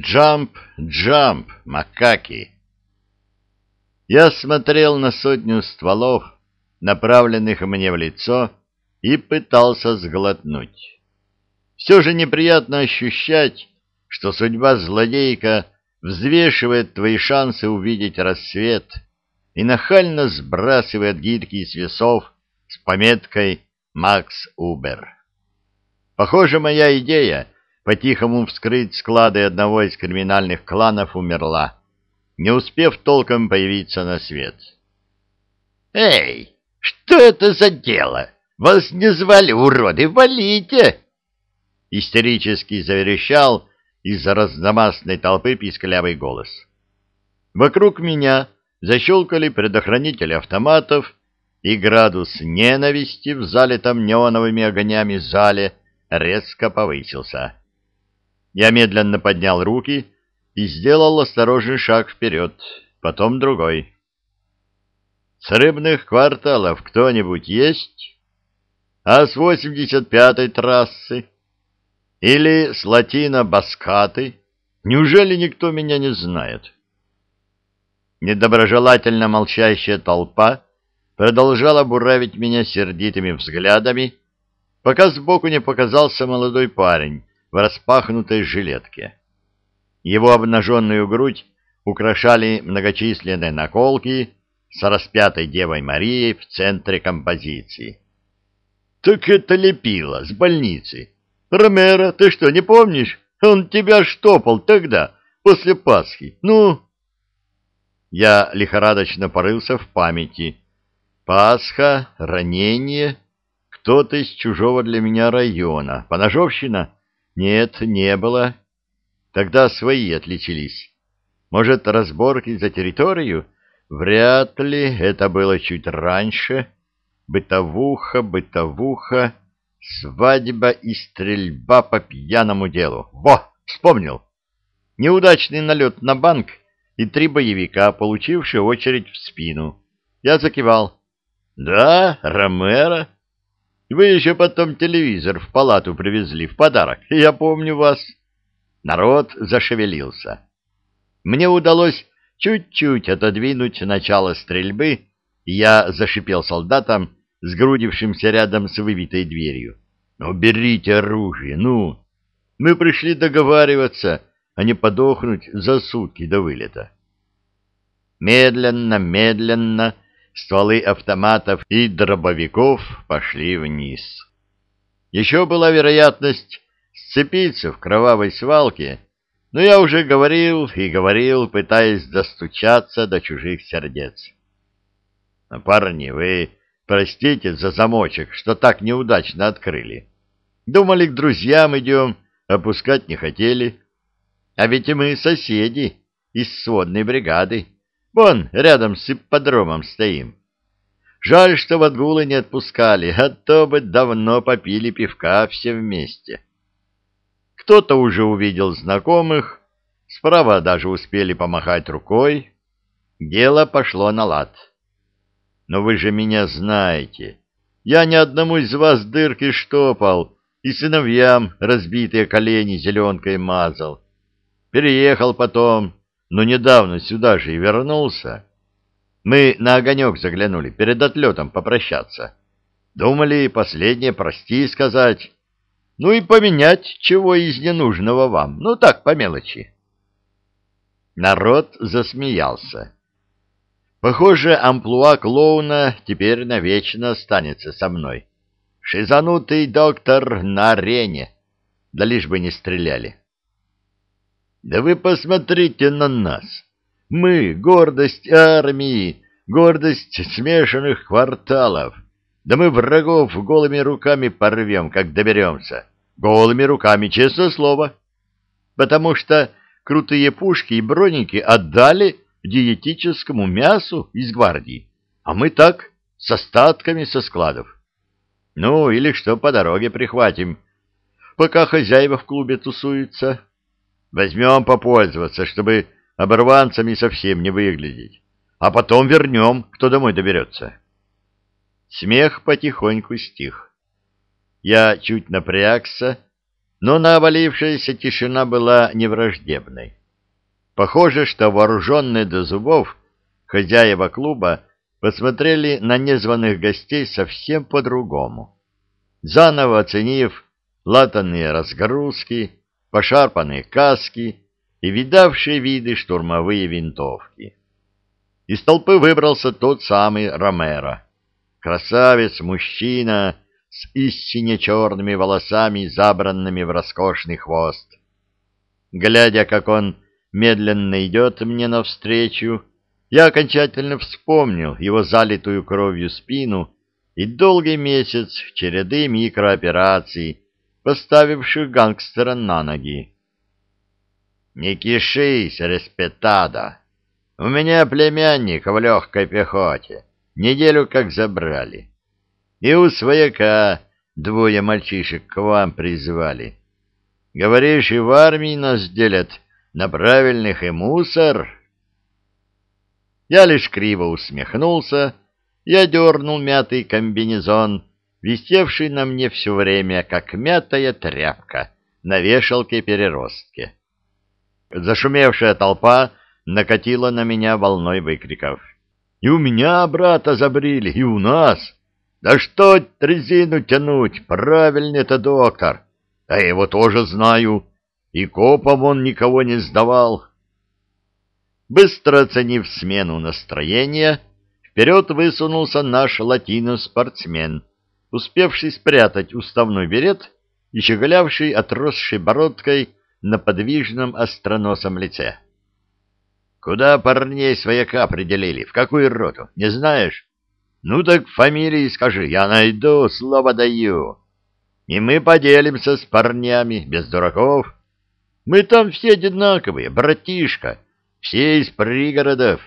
Джамп, джамп, макаки. Я смотрел на сотню стволов, направленных мне в лицо, и пытался сглотнуть. Все же неприятно ощущать, что судьба злодейка взвешивает твои шансы увидеть рассвет и нахально сбрасывает гирьки с весов с пометкой «Макс Убер». Похоже, моя идея — по-тихому вскрыть склады одного из криминальных кланов умерла, не успев толком появиться на свет. «Эй, что это за дело? Вас не звали, уроды, валите!» Истерически заверещал из-за разномастной толпы писклявый голос. Вокруг меня защелкали предохранители автоматов, и градус ненависти в залитом неоновыми огнями зале резко повысился. Я медленно поднял руки и сделал осторожный шаг вперед, потом другой. С рыбных кварталов кто-нибудь есть? А с 85-й трассы? Или с Латино-Баскаты? Неужели никто меня не знает? Недоброжелательно молчащая толпа продолжала буравить меня сердитыми взглядами, пока сбоку не показался молодой парень в распахнутой жилетке. Его обнаженную грудь украшали многочисленные наколки с распятой Девой Марией в центре композиции. — Так это лепило с больницы. Ромеро, ты что, не помнишь? Он тебя штопал тогда, после Пасхи. Ну? Я лихорадочно порылся в памяти. Пасха, ранение, кто-то из чужого для меня района. Поножовщина? Нет, не было. Тогда свои отличились. Может, разборки за территорию? Вряд ли, это было чуть раньше. Бытовуха, бытовуха, свадьба и стрельба по пьяному делу. Во, вспомнил. Неудачный налет на банк и три боевика, получившие очередь в спину. Я закивал. Да, Ромеро. Вы еще потом телевизор в палату привезли в подарок. Я помню вас. Народ зашевелился. Мне удалось чуть-чуть отодвинуть начало стрельбы, и я зашипел солдатам, сгрудившимся рядом с выбитой дверью. «Ну, берите оружие, ну! Мы пришли договариваться, а не подохнуть за сутки до вылета». Медленно, медленно стволы автоматов и дробовиков пошли вниз. Еще была вероятность сцепиться в кровавой свалке, но я уже говорил и говорил, пытаясь достучаться до чужих сердец. «Парни, вы простите за замочек, что так неудачно открыли. Думали, к друзьям идем, опускать не хотели. А ведь и мы соседи из сводной бригады. Вон, рядом с ипподромом стоим. Жаль, что в отгулы не отпускали, а то бы давно попили пивка все вместе. Кто-то уже увидел знакомых, справа даже успели помахать рукой. Дело пошло на лад. Но вы же меня знаете. Я ни одному из вас дырки штопал и сыновьям разбитые колени зеленкой мазал. Переехал потом, но недавно сюда же и вернулся. Мы на огонек заглянули перед отлетом попрощаться. Думали последнее прости сказать. Ну и поменять чего из ненужного вам. Ну так, по мелочи. Народ засмеялся. Похоже, амплуа клоуна теперь навечно останется со мной. Шизанутый доктор на арене. Да лишь бы не стреляли. Да вы посмотрите на нас. Мы — гордость армии, гордость смешанных кварталов. Да мы врагов голыми руками порвем, как доберемся. Голыми руками, честное слово. Потому что крутые пушки и броники отдали диетическому мясу из гвардии, а мы так, с остатками со складов. Ну, или что по дороге прихватим, пока хозяева в клубе тусуются. Возьмем попользоваться, чтобы оборванцами совсем не выглядеть, а потом вернем, кто домой доберется. Смех потихоньку стих. Я чуть напрягся, но навалившаяся тишина была невраждебной. Похоже, что вооруженные до зубов хозяева клуба посмотрели на незваных гостей совсем по-другому. Заново оценив латанные разгрузки, пошарпанные каски и видавшие виды штурмовые винтовки. Из толпы выбрался тот самый Ромеро. Красавец, мужчина с истинно черными волосами, забранными в роскошный хвост. Глядя, как он медленно идет мне навстречу, я окончательно вспомнил его залитую кровью спину и долгий месяц череды микроопераций, поставивших гангстера на ноги. «Не кишись, респетада! У меня племянник в легкой пехоте, неделю как забрали. И у свояка двое мальчишек к вам призвали. Говоришь, и в армии нас делят на правильных и мусор?» Я лишь криво усмехнулся и одернул мятый комбинезон, висевший на мне все время, как мятая тряпка на вешалке переростке. Зашумевшая толпа накатила на меня волной выкриков. «И у меня брата забрили, и у нас! Да что резину тянуть, правильно это доктор! А я его тоже знаю, и копом он никого не сдавал!» Быстро оценив смену настроения, вперед высунулся наш латино-спортсмен, успевший спрятать уставной берет и щеголявший отросшей бородкой на подвижном остроносом лице. — Куда парней свояка определили? В какую роту? Не знаешь? Ну так фамилии скажи, я найду, слово даю. И мы поделимся с парнями, без дураков. Мы там все одинаковые, братишка. Все из пригородов,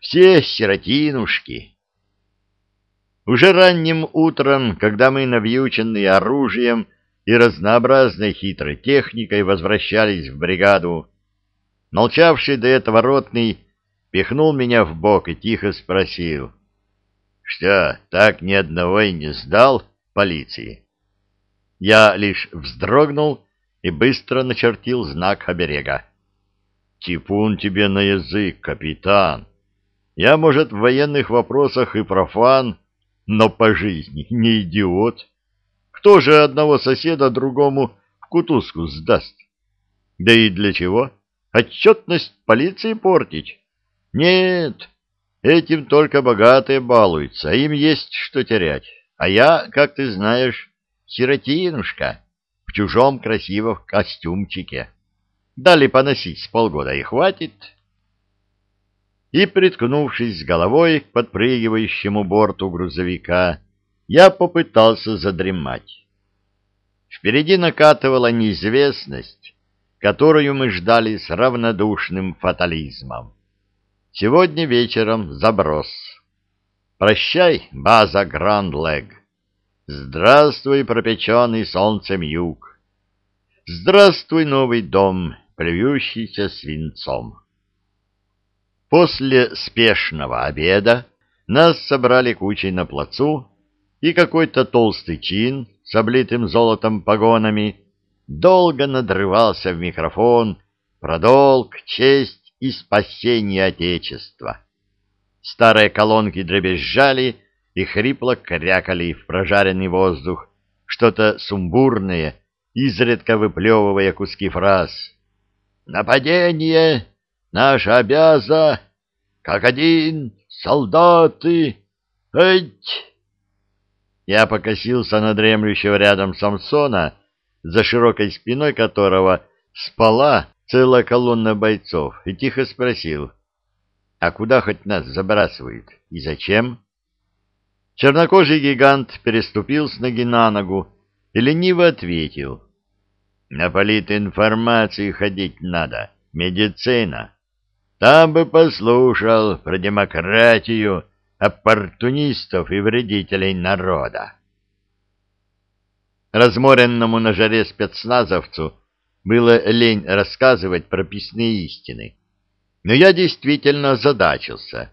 все сиротинушки. Уже ранним утром, когда мы, навьюченные оружием и разнообразной хитрой техникой, возвращались в бригаду, молчавший до этого ротный пихнул меня в бок и тихо спросил, «Что, так ни одного и не сдал полиции?» Я лишь вздрогнул и быстро начертил знак оберега. Типун тебе на язык, капитан. Я, может, в военных вопросах и профан, но по жизни не идиот. Кто же одного соседа другому в кутузку сдаст? Да и для чего? Отчетность полиции портить? Нет, этим только богатые балуются, им есть что терять. А я, как ты знаешь, сиротинушка в чужом красивом костюмчике. Дали поносить с полгода и хватит. И, приткнувшись головой к подпрыгивающему борту грузовика, я попытался задремать. Впереди накатывала неизвестность, которую мы ждали с равнодушным фатализмом. Сегодня вечером заброс. Прощай, база Грандлег. Здравствуй, пропеченный солнцем юг. Здравствуй, новый дом, плюющийся свинцом. После спешного обеда нас собрали кучей на плацу, и какой-то толстый чин с облитым золотом погонами долго надрывался в микрофон про долг, честь и спасение Отечества. Старые колонки дребезжали и хрипло крякали в прожаренный воздух, что-то сумбурное, изредка выплевывая куски фраз. Нападение! Наша обяза! Как один! Солдаты! Эть! Я покосился на дремлющего рядом Самсона, за широкой спиной которого спала целая колонна бойцов, и тихо спросил, «А куда хоть нас забрасывают? И зачем?» Чернокожий гигант переступил с ноги на ногу и лениво ответил, на политинформацию ходить надо, медицина. Там бы послушал про демократию, оппортунистов и вредителей народа. Разморенному на жаре спецназовцу было лень рассказывать прописные истины. Но я действительно задачился.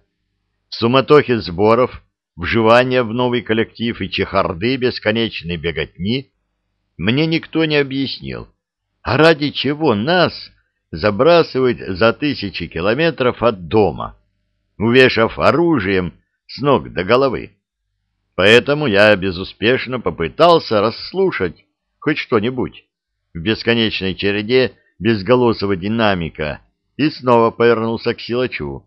В суматохе сборов, вживания в новый коллектив и чехарды бесконечной беготни мне никто не объяснил, а ради чего нас забрасывать за тысячи километров от дома, увешав оружием с ног до головы. Поэтому я безуспешно попытался расслушать хоть что-нибудь в бесконечной череде безголосого динамика и снова повернулся к силачу.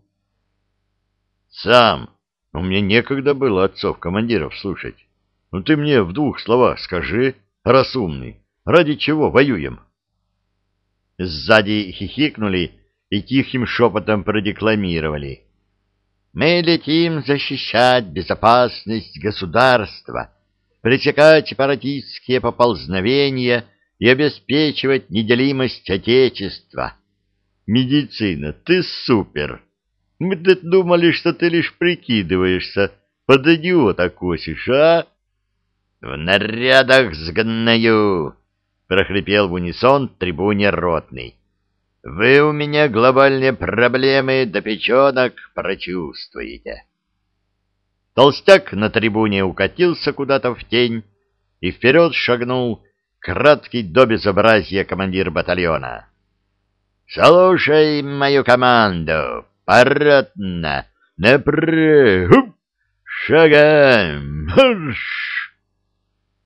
«Сам, у меня некогда было отцов-командиров слушать. Ну ты мне в двух словах скажи, разумный, ради чего воюем?» Сзади хихикнули и тихим шепотом продекламировали. «Мы летим защищать безопасность государства, пресекать сепаратистские поползновения и обеспечивать неделимость Отечества». «Медицина, ты супер! Мы-то думали, что ты лишь прикидываешься, под идиота косишь, а?» «В нарядах сгною!» Прохрипел в унисон трибуне ротный. Вы у меня глобальные проблемы до печенок прочувствуете. Толстяк на трибуне укатился куда-то в тень и вперед шагнул краткий до безобразия командир батальона. «Слушай мою команду! Парадно! Напрыг! Шагаем! Марш!»